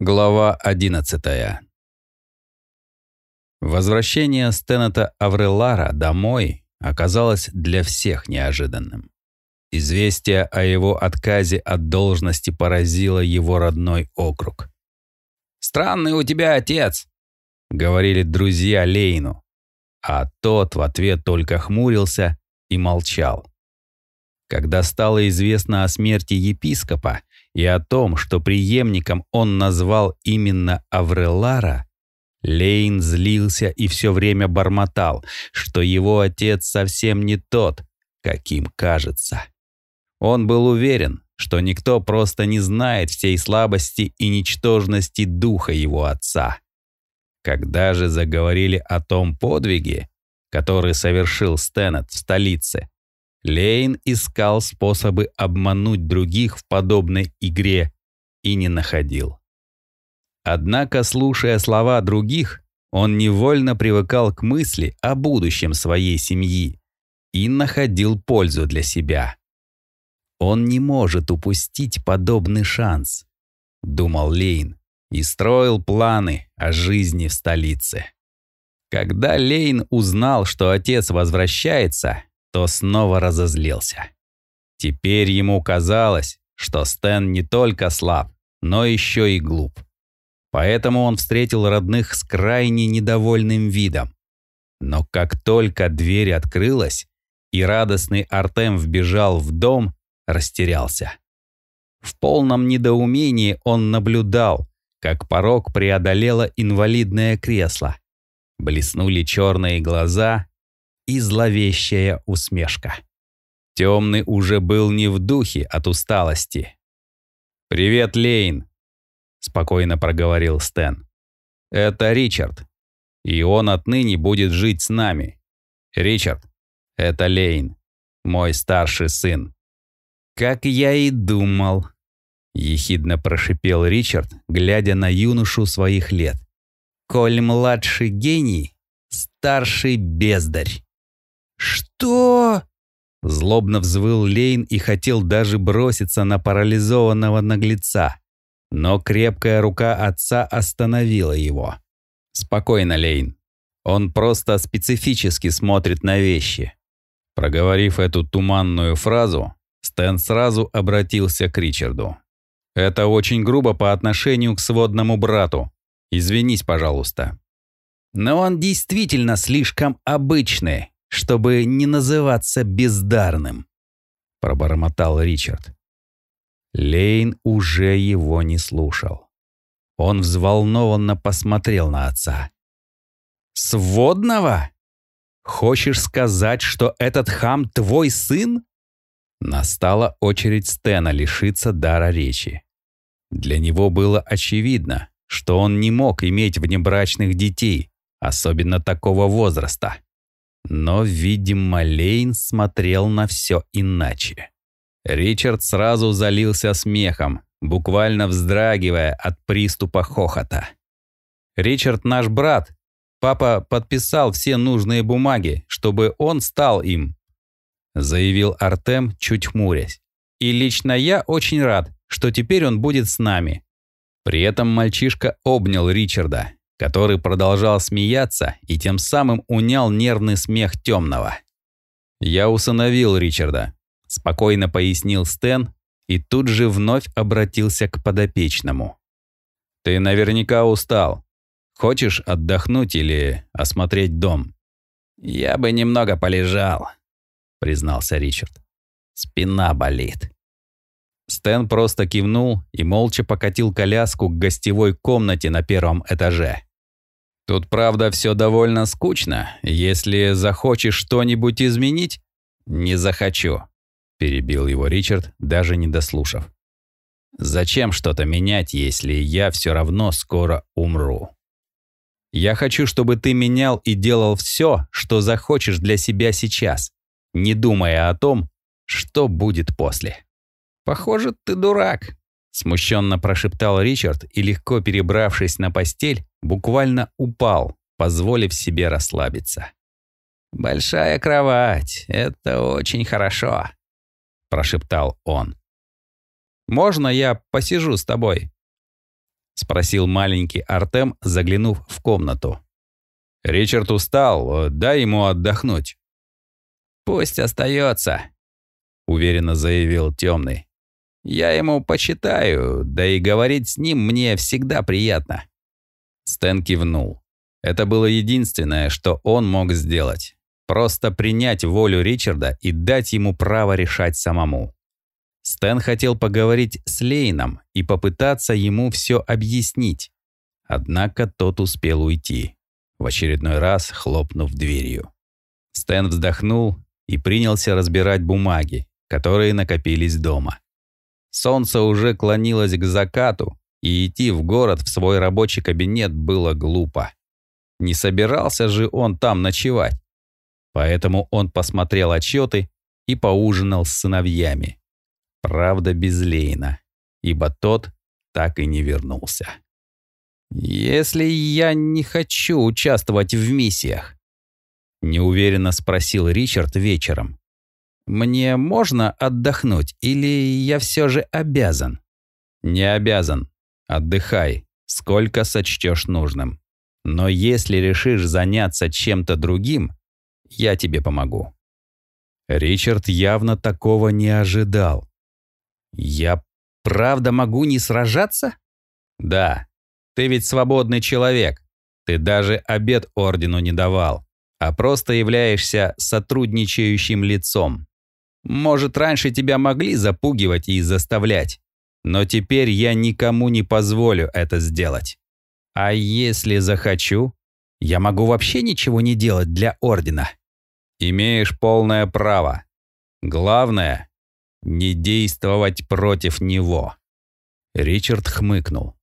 Глава 11. Возвращение Стеннета Аврелара домой оказалось для всех неожиданным. Известие о его отказе от должности поразило его родной округ. «Странный у тебя отец», — говорили друзья Лейну, а тот в ответ только хмурился и молчал. Когда стало известно о смерти епископа и о том, что преемником он назвал именно Аврелара, Лейн злился и все время бормотал, что его отец совсем не тот, каким кажется. Он был уверен, что никто просто не знает всей слабости и ничтожности духа его отца. Когда же заговорили о том подвиге, который совершил Стэннет в столице, Лейн искал способы обмануть других в подобной игре и не находил. Однако, слушая слова других, он невольно привыкал к мысли о будущем своей семьи и находил пользу для себя. Он не может упустить подобный шанс, думал Лейн и строил планы о жизни в столице. Когда Лейн узнал, что отец возвращается, то снова разозлился. Теперь ему казалось, что Стэн не только слаб, но еще и глуп. Поэтому он встретил родных с крайне недовольным видом. Но как только дверь открылась, и радостный Артем вбежал в дом, растерялся. В полном недоумении он наблюдал, как порог преодолело инвалидное кресло. Блеснули черные глаза, и зловещая усмешка. Темный уже был не в духе от усталости. «Привет, Лейн», — спокойно проговорил Стэн. «Это Ричард, и он отныне будет жить с нами. Ричард, это Лейн, мой старший сын». «Как я и думал», — ехидно прошипел Ричард, глядя на юношу своих лет. «Коль младший гений, старший бездарь». «Что?» Злобно взвыл Лейн и хотел даже броситься на парализованного наглеца. Но крепкая рука отца остановила его. «Спокойно, Лейн. Он просто специфически смотрит на вещи». Проговорив эту туманную фразу, Стэн сразу обратился к Ричарду. «Это очень грубо по отношению к сводному брату. Извинись, пожалуйста». «Но он действительно слишком обычный», чтобы не называться бездарным», — пробормотал Ричард. Лейн уже его не слушал. Он взволнованно посмотрел на отца. «Сводного? Хочешь сказать, что этот хам твой сын?» Настала очередь Стена лишиться дара речи. Для него было очевидно, что он не мог иметь внебрачных детей, особенно такого возраста. Но, видимо, Лейн смотрел на все иначе. Ричард сразу залился смехом, буквально вздрагивая от приступа хохота. «Ричард наш брат. Папа подписал все нужные бумаги, чтобы он стал им», заявил Артем, чуть хмурясь. «И лично я очень рад, что теперь он будет с нами». При этом мальчишка обнял Ричарда, который продолжал смеяться и тем самым унял нервный смех темного. «Я усыновил Ричарда», — спокойно пояснил Стэн и тут же вновь обратился к подопечному. «Ты наверняка устал. Хочешь отдохнуть или осмотреть дом?» «Я бы немного полежал», — признался Ричард. «Спина болит». Стэн просто кивнул и молча покатил коляску к гостевой комнате на первом этаже. «Тут, правда, все довольно скучно. Если захочешь что-нибудь изменить...» «Не захочу», — перебил его Ричард, даже не дослушав. «Зачем что-то менять, если я все равно скоро умру?» «Я хочу, чтобы ты менял и делал все, что захочешь для себя сейчас, не думая о том, что будет после». «Похоже, ты дурак», — смущенно прошептал Ричард и, легко перебравшись на постель, буквально упал, позволив себе расслабиться. «Большая кровать, это очень хорошо», — прошептал он. «Можно я посижу с тобой?» — спросил маленький Артем, заглянув в комнату. «Ричард устал, дай ему отдохнуть». «Пусть остается», — уверенно заявил темный. «Я ему почитаю, да и говорить с ним мне всегда приятно». Стэн кивнул. Это было единственное, что он мог сделать. Просто принять волю Ричарда и дать ему право решать самому. Стэн хотел поговорить с Лейном и попытаться ему все объяснить. Однако тот успел уйти, в очередной раз хлопнув дверью. Стэн вздохнул и принялся разбирать бумаги, которые накопились дома. Солнце уже клонилось к закату, и идти в город в свой рабочий кабинет было глупо. Не собирался же он там ночевать. Поэтому он посмотрел отчеты и поужинал с сыновьями. Правда, без Лейна, ибо тот так и не вернулся. «Если я не хочу участвовать в миссиях?» Неуверенно спросил Ричард вечером. «Мне можно отдохнуть или я все же обязан?» «Не обязан. Отдыхай, сколько сочтешь нужным. Но если решишь заняться чем-то другим, я тебе помогу». Ричард явно такого не ожидал. «Я правда могу не сражаться?» «Да. Ты ведь свободный человек. Ты даже обед ордену не давал, а просто являешься сотрудничающим лицом. Может, раньше тебя могли запугивать и заставлять, но теперь я никому не позволю это сделать. А если захочу, я могу вообще ничего не делать для ордена. Имеешь полное право. Главное не действовать против него. Ричард хмыкнул,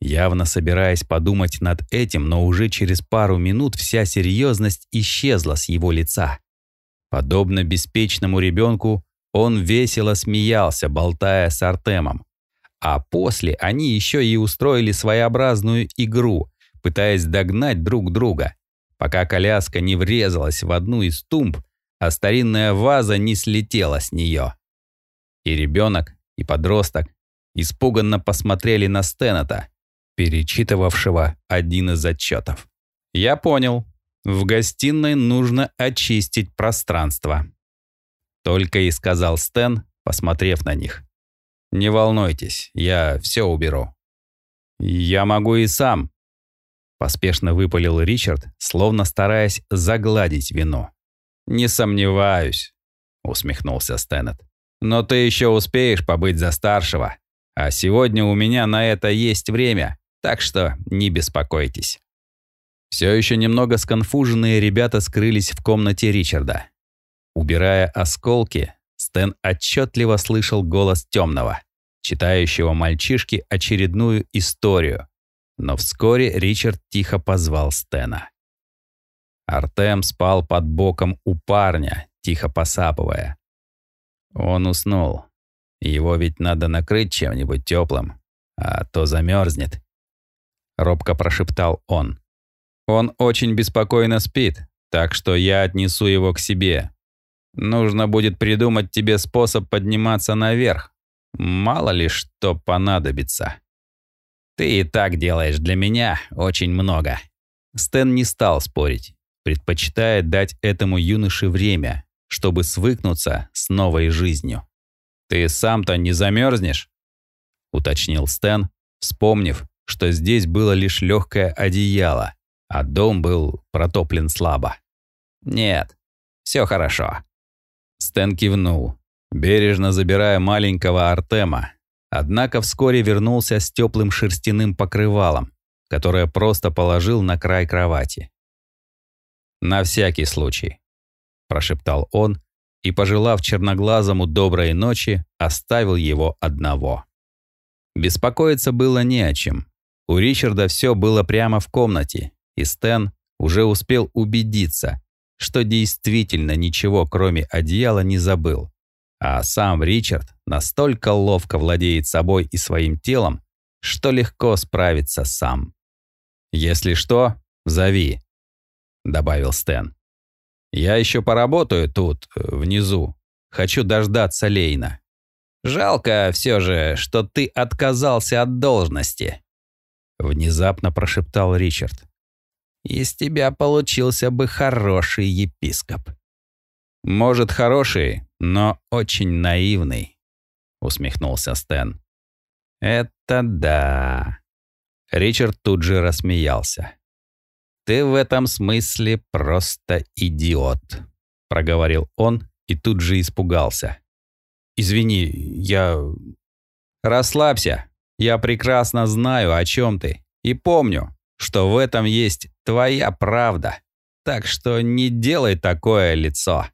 явно собираясь подумать над этим, но уже через пару минут вся серьезность исчезла с его лица. Подобно беспечному ребенку, он весело смеялся, болтая с Артемом. А после они еще и устроили своеобразную игру, пытаясь догнать друг друга, пока коляска не врезалась в одну из тумб, а старинная ваза не слетела с нее. И ребенок, и подросток испуганно посмотрели на Стената, перечитывавшего один из отчетов. «Я понял. В гостиной нужно очистить пространство», только и сказал Стэн, посмотрев на них. «Не волнуйтесь, я все уберу». «Я могу и сам», — поспешно выпалил Ричард, словно стараясь загладить вину. «Не сомневаюсь», — усмехнулся Стэннет. Но ты еще успеешь побыть за старшего. А сегодня у меня на это есть время, так что не беспокойтесь». Все еще немного сконфуженные ребята скрылись в комнате Ричарда. Убирая осколки, Стэн отчетливо слышал голос темного, читающего мальчишке очередную историю. Но вскоре Ричард тихо позвал Стэна. Артем спал под боком у парня, тихо посапывая. Он уснул. Его ведь надо накрыть чем-нибудь теплым, а то замерзнет. Робко прошептал он. Он очень беспокойно спит, так что я отнесу его к себе. Нужно будет придумать тебе способ подниматься наверх. Мало ли что понадобится. Ты и так делаешь для меня очень много. Стэн не стал спорить, предпочитая дать этому юноше время, чтобы свыкнуться с новой жизнью. «Ты сам-то не замерзнешь?» — уточнил Стэн, вспомнив, что здесь было лишь легкое одеяло, а дом был протоплен слабо. «Нет, все хорошо». Стэн кивнул, бережно забирая маленького Артема, однако вскоре вернулся с теплым шерстяным покрывалом, которое просто положил на край кровати. На всякий случай прошептал он и, пожелав черноглазому доброй ночи, оставил его одного. Беспокоиться было не о чем. У Ричарда все было прямо в комнате, и Стэн уже успел убедиться, что действительно ничего, кроме одеяла, не забыл. А сам Ричард настолько ловко владеет собой и своим телом, что легко справится сам. «Если что, зови», — добавил Стэн. Я еще поработаю тут, внизу. Хочу дождаться Лейна. Жалко все же, что ты отказался от должности. Внезапно прошептал Ричард. «Из тебя получился бы хороший епископ». «Может, хороший, но очень наивный», — усмехнулся Стэн. «Это да». Ричард тут же рассмеялся. «Ты в этом смысле просто идиот», — проговорил он и тут же испугался. «Извини, я...» «Расслабься. Я прекрасно знаю, о чем ты. И помню, что в этом есть твоя правда. Так что не делай такое лицо.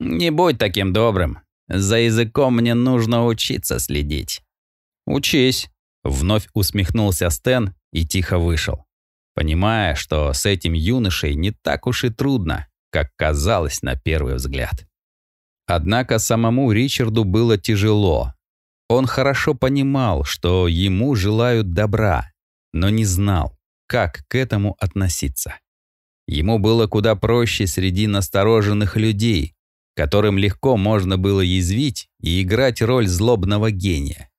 Не будь таким добрым. За языком мне нужно учиться следить». «Учись», — вновь усмехнулся Стэн и тихо вышел, понимая, что с этим юношей не так уж и трудно, как казалось на первый взгляд. Однако самому Ричарду было тяжело. Он хорошо понимал, что ему желают добра, но не знал, как к этому относиться. Ему было куда проще среди настороженных людей, которым легко можно было язвить и играть роль злобного гения.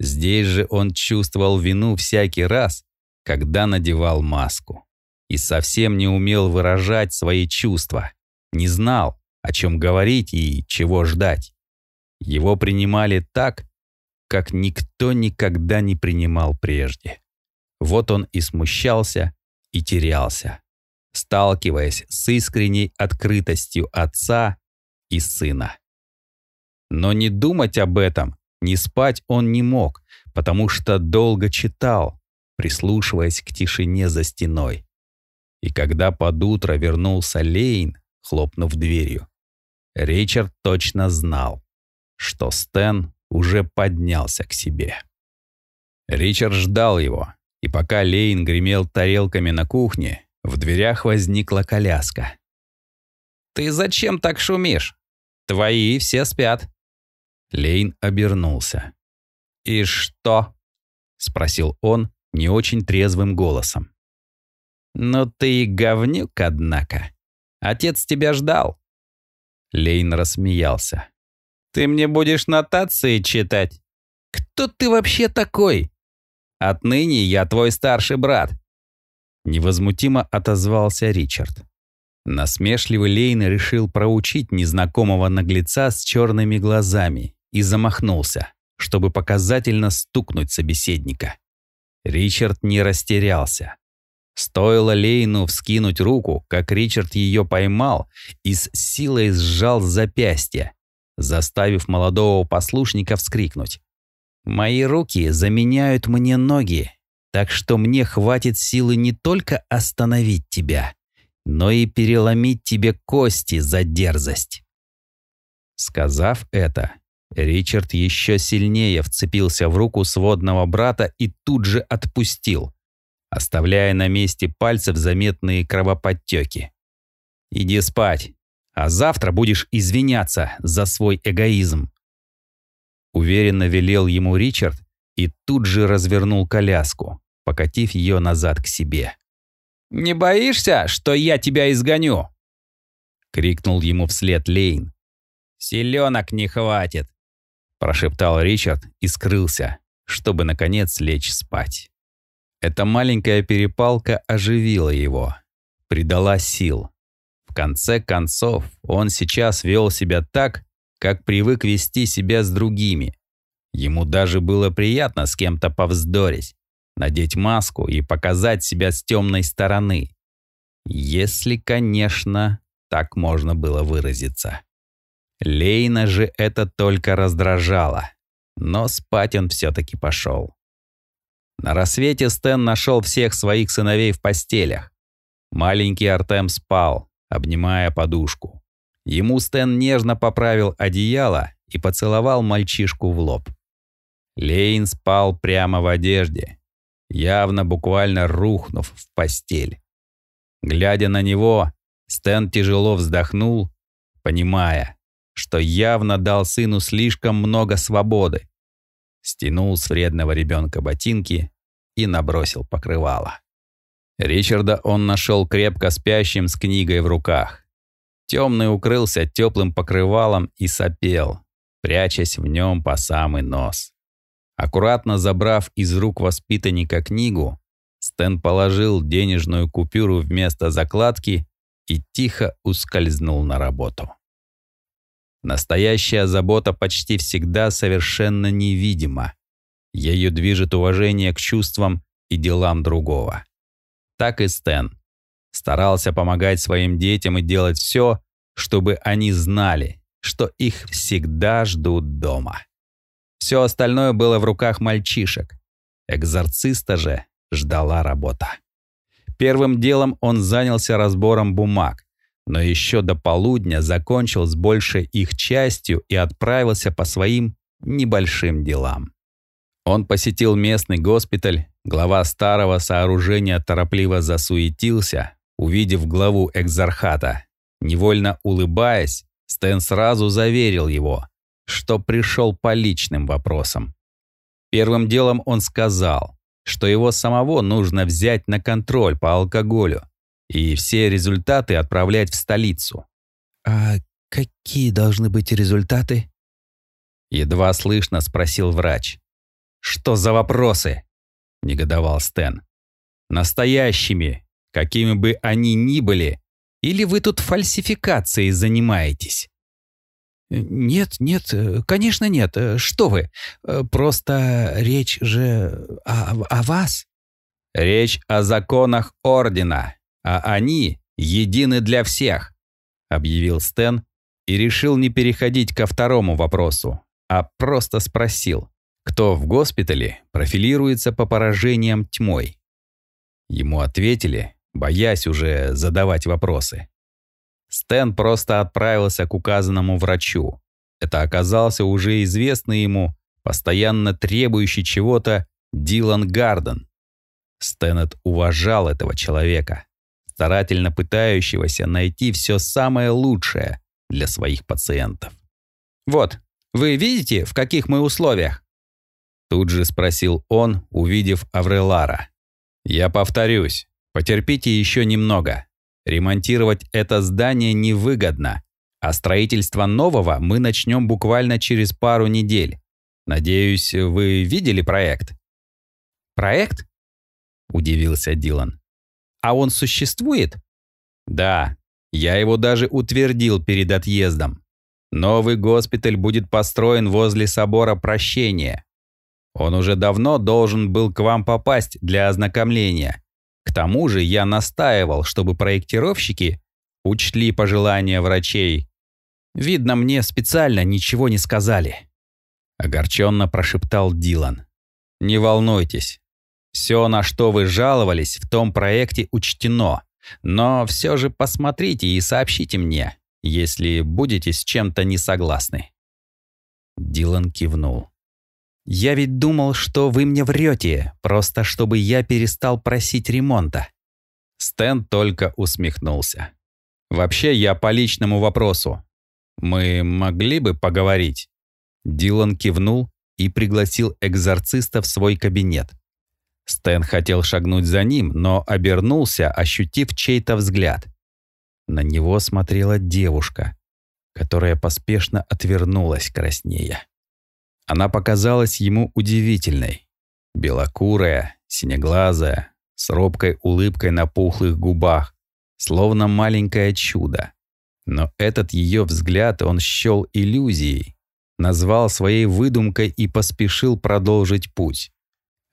Здесь же он чувствовал вину всякий раз, когда надевал маску. И совсем не умел выражать свои чувства. Не знал, о чем говорить и чего ждать. Его принимали так, как никто никогда не принимал прежде. Вот он и смущался, и терялся, сталкиваясь с искренней открытостью отца и сына. Но не думать об этом, не спать он не мог, потому что долго читал, прислушиваясь к тишине за стеной. И когда под утро вернулся Лейн, хлопнув дверью, Ричард точно знал, что Стэн уже поднялся к себе. Ричард ждал его, и пока Лейн гремел тарелками на кухне, в дверях возникла коляска. «Ты зачем так шумишь? Твои все спят». Лейн обернулся. «И что?» — спросил он не очень трезвым голосом. «Ну ты и говнюк, однако. Отец тебя ждал. Лейн рассмеялся. «Ты мне будешь нотации читать? Кто ты вообще такой? Отныне я твой старший брат». Невозмутимо отозвался Ричард. Насмешливый Лейн решил проучить незнакомого наглеца с черными глазами и замахнулся, чтобы показательно стукнуть собеседника. Ричард не растерялся. Стоило Лейну вскинуть руку, как Ричард ее поймал и с силой сжал запястье, заставив молодого послушника вскрикнуть. «Мои руки заменяют мне ноги, так что мне хватит силы не только остановить тебя, но и переломить тебе кости за дерзость». Сказав это, Ричард еще сильнее вцепился в руку сводного брата и тут же отпустил – оставляя на месте пальцев заметные кровоподтеки. «Иди спать, а завтра будешь извиняться за свой эгоизм». Уверенно велел ему Ричард и тут же развернул коляску, покатив ее назад к себе. «Не боишься, что я тебя изгоню?» — крикнул ему вслед Лейн. «Селенок не хватит», — прошептал Ричард и скрылся, чтобы, наконец, лечь спать. Эта маленькая перепалка оживила его, придала сил. В конце концов, он сейчас вел себя так, как привык вести себя с другими. Ему даже было приятно с кем-то повздорить, надеть маску и показать себя с темной стороны. Если, конечно, так можно было выразиться. Лейна же это только раздражало, но спать он все-таки пошел. На рассвете Стэн нашел всех своих сыновей в постелях. Маленький Артем спал, обнимая подушку. Ему Стэн нежно поправил одеяло и поцеловал мальчишку в лоб. Лейн спал прямо в одежде, явно буквально рухнув в постель. Глядя на него, Стэн тяжело вздохнул, понимая, что явно дал сыну слишком много свободы стянул с вредного ребенка ботинки и набросил покрывало. Ричарда он нашел крепко спящим с книгой в руках. Темный укрылся теплым покрывалом и сопел, прячась в нем по самый нос. Аккуратно забрав из рук воспитанника книгу, Стэн положил денежную купюру вместо закладки и тихо ускользнул на работу. Настоящая забота почти всегда совершенно невидима. Ею движет уважение к чувствам и делам другого. Так и Стэн. Старался помогать своим детям и делать все, чтобы они знали, что их всегда ждут дома. Все остальное было в руках мальчишек. Экзорциста же ждала работа. Первым делом он занялся разбором бумаг, но еще до полудня закончил с большей их частью и отправился по своим небольшим делам. Он посетил местный госпиталь, глава старого сооружения торопливо засуетился, увидев главу экзархата. Невольно улыбаясь, Стэн сразу заверил его, что пришел по личным вопросам. Первым делом он сказал, что его самого нужно взять на контроль по алкоголю и все результаты отправлять в столицу. «А какие должны быть результаты?» Едва слышно спросил врач. «Что за вопросы?» — негодовал Стэн. «Настоящими, какими бы они ни были, или вы тут фальсификацией занимаетесь?» «Нет, нет, конечно нет. Что вы? Просто речь же о, о вас». «Речь о законах Ордена, а они едины для всех», — объявил Стэн и решил не переходить ко второму вопросу, а просто спросил, кто в госпитале профилируется по поражениям тьмой. Ему ответили, боясь уже задавать вопросы. Стэн просто отправился к указанному врачу. Это оказался уже известный ему, постоянно требующий чего-то, Дилан Гарден. Стэнет уважал этого человека, старательно пытающегося найти все самое лучшее для своих пациентов. «Вот, вы видите, в каких мы условиях?» Тут же спросил он, увидев Аврелара. «Я повторюсь, потерпите еще немного. Ремонтировать это здание невыгодно, а строительство нового мы начнем буквально через пару недель. Надеюсь, вы видели проект?» «Проект?» – удивился Дилан. «А он существует?» «Да, я его даже утвердил перед отъездом. Новый госпиталь будет построен возле собора Прощения. Он уже давно должен был к вам попасть для ознакомления. К тому же я настаивал, чтобы проектировщики учли пожелания врачей. Видно, мне специально ничего не сказали. Огорченно прошептал Дилан. Не волнуйтесь. Все, на что вы жаловались, в том проекте учтено. Но все же посмотрите и сообщите мне, если будете с чем-то не согласны. Дилан кивнул. Я ведь думал, что вы мне врете, просто чтобы я перестал просить ремонта». Стэн только усмехнулся. «Вообще, я по личному вопросу. Мы могли бы поговорить?» Дилан кивнул и пригласил экзорциста в свой кабинет. Стэн хотел шагнуть за ним, но обернулся, ощутив чей-то взгляд. На него смотрела девушка, которая поспешно отвернулась краснея. Она показалась ему удивительной. Белокурая, синеглазая, с робкой улыбкой на пухлых губах, словно маленькое чудо. Но этот ее взгляд он счел иллюзией, назвал своей выдумкой и поспешил продолжить путь.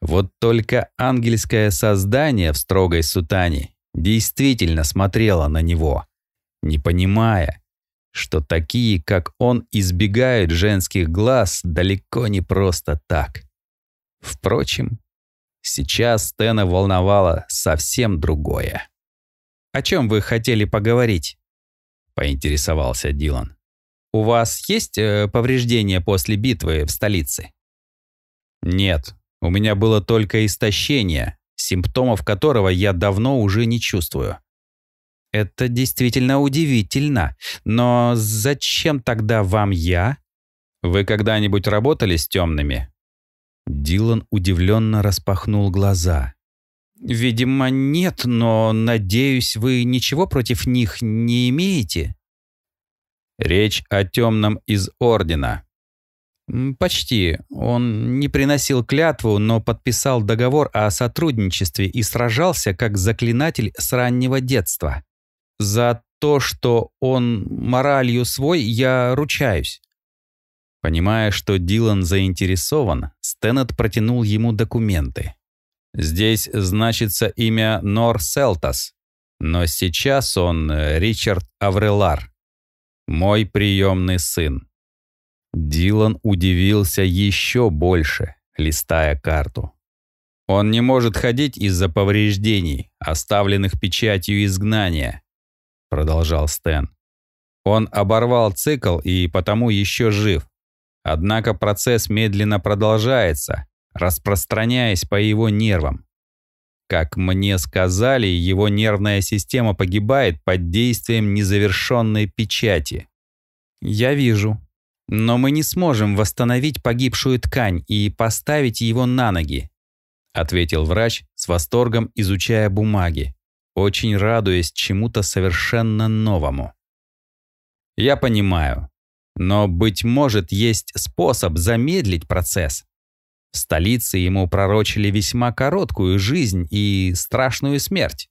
Вот только ангельское создание в строгой сутане действительно смотрело на него, не понимая, что такие, как он, избегают женских глаз далеко не просто так. Впрочем, сейчас Стэна волновало совсем другое. «О чем вы хотели поговорить?» — поинтересовался Дилан. «У вас есть э, повреждения после битвы в столице?» «Нет, у меня было только истощение, симптомов которого я давно уже не чувствую. Это действительно удивительно. Но зачем тогда вам я? Вы когда-нибудь работали с темными? Дилан удивленно распахнул глаза. «Видимо, нет, но, надеюсь, вы ничего против них не имеете?» «Речь о темном из Ордена», Почти. Он не приносил клятву, но подписал договор о сотрудничестве и сражался как заклинатель с раннего детства. За то, что он моралью свой, я ручаюсь. Понимая, что Дилан заинтересован, Стэннет протянул ему документы. Здесь значится имя Нор Селтас, но сейчас он э, Ричард Аврелар, мой приемный сын. Дилан удивился еще больше, листая карту. Он не может ходить из-за повреждений, оставленных печатью изгнания, продолжал Стэн. Он оборвал цикл и потому еще жив. Однако процесс медленно продолжается, распространяясь по его нервам. Как мне сказали, его нервная система погибает под действием незавершенной печати. Я вижу, но мы не сможем восстановить погибшую ткань и поставить его на ноги», ответил врач с восторгом, изучая бумаги, очень радуясь чему-то совершенно новому. «Я понимаю, но, быть может, есть способ замедлить процесс. В столице ему пророчили весьма короткую жизнь и страшную смерть».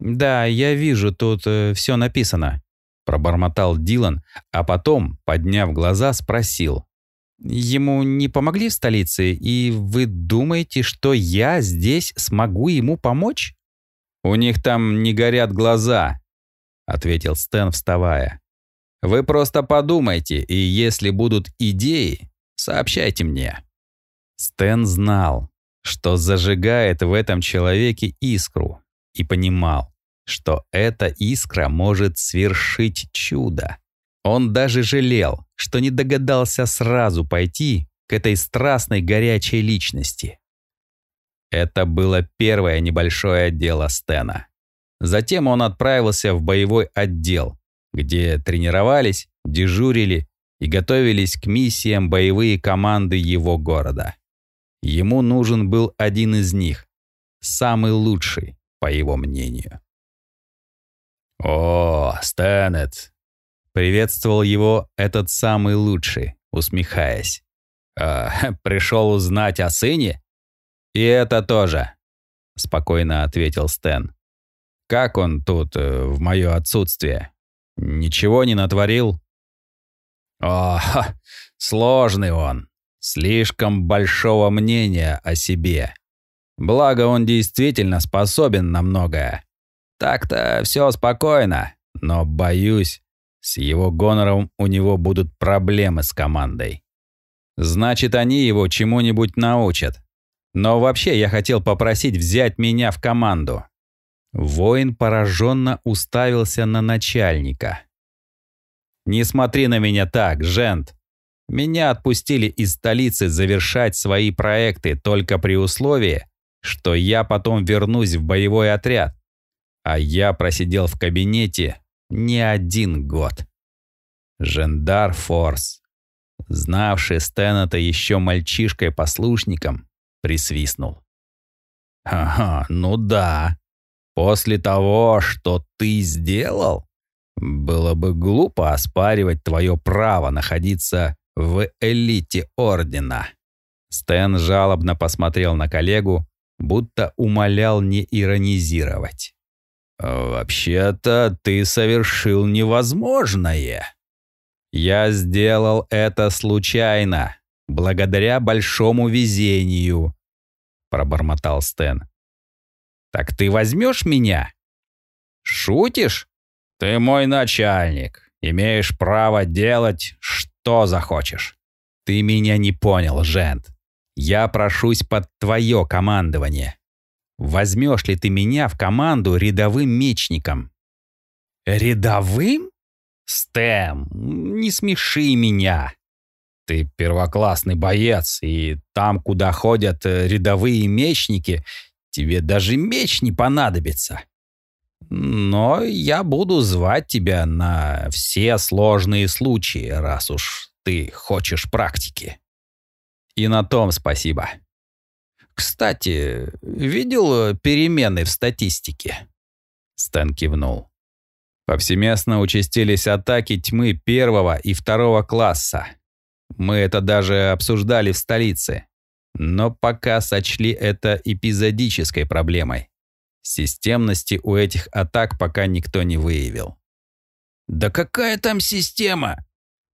«Да, я вижу, тут э, все написано», Пробормотал Дилан, а потом, подняв глаза, спросил. «Ему не помогли в столице, и вы думаете, что я здесь смогу ему помочь?» «У них там не горят глаза», — ответил Стэн, вставая. «Вы просто подумайте, и если будут идеи, сообщайте мне». Стэн знал, что зажигает в этом человеке искру, и понимал, что эта искра может свершить чудо. Он даже жалел, что не догадался сразу пойти к этой страстной горячей личности. Это было первое небольшое дело Стена. Затем он отправился в боевой отдел, где тренировались, дежурили и готовились к миссиям боевые команды его города. Ему нужен был один из них, самый лучший, по его мнению. «О, Стэнет!» Приветствовал его этот самый лучший, усмехаясь. «А, «Пришел узнать о сыне?» «И это тоже», — спокойно ответил Стэн. «Как он тут э, в мое отсутствие? Ничего не натворил?» «О, ха, сложный он. Слишком большого мнения о себе. Благо, он действительно способен на многое. Так-то все спокойно, но, боюсь, с его гонором у него будут проблемы с командой. Значит, они его чему-нибудь научат. Но вообще я хотел попросить взять меня в команду. Воин пораженно уставился на начальника. «Не смотри на меня так, Жент. Меня отпустили из столицы завершать свои проекты только при условии, что я потом вернусь в боевой отряд. А я просидел в кабинете не один год. Жендар Форс, знавший Стэннета еще мальчишкой-послушником, присвистнул. «Ага, ну да. После того, что ты сделал, было бы глупо оспаривать твое право находиться в элите Ордена». Стэн жалобно посмотрел на коллегу, будто умолял не иронизировать. «Вообще-то ты совершил невозможное. Я сделал это случайно, благодаря большому везению», — пробормотал Стэн. «Так ты возьмешь меня?» «Шутишь? Ты мой начальник, имеешь право делать, что захочешь». «Ты меня не понял, Жент. Я прошусь под твое командование. Возьмешь ли ты меня в команду рядовым мечником?» «Рядовым? Стэм, не смеши меня. Ты первоклассный боец, и там, куда ходят э, рядовые мечники, тебе даже меч не понадобится. Но я буду звать тебя на все сложные случаи, раз уж ты хочешь практики. И на том спасибо. Кстати, видел э, перемены в статистике?» Стэн кивнул. Повсеместно участились атаки тьмы первого и второго класса. Мы это даже обсуждали в столице. Но пока сочли это эпизодической проблемой. Системности у этих атак пока никто не выявил. «Да какая там система?»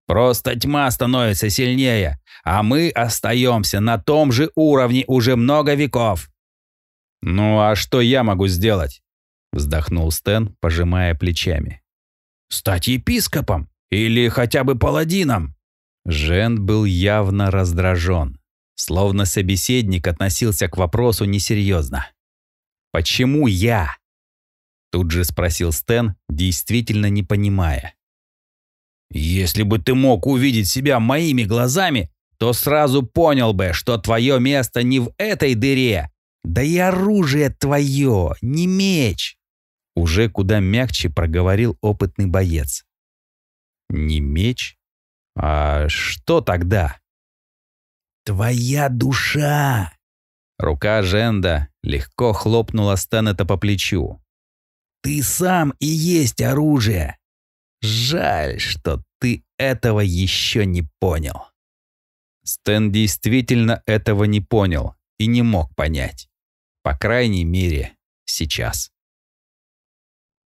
Просто тьма становится сильнее, а мы остаемся на том же уровне уже много веков. «Ну а что я могу сделать?» Вздохнул Стэн, пожимая плечами. «Стать епископом? Или хотя бы паладином?» Жен был явно раздражен, словно собеседник относился к вопросу несерьезно. «Почему я?» Тут же спросил Стэн, действительно не понимая. Если бы ты мог увидеть себя моими глазами, то сразу понял бы, что твое место не в этой дыре. Да и оружие твое, не меч. Уже куда мягче проговорил опытный боец. Не меч? А что тогда? Твоя душа. Рука Женда легко хлопнула Стэнета по плечу. Ты сам и есть оружие. Жаль, что ты этого еще не понял. Стэн действительно этого не понял и не мог понять. По крайней мере, сейчас.